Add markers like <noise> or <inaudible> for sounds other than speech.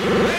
Yeah. <laughs>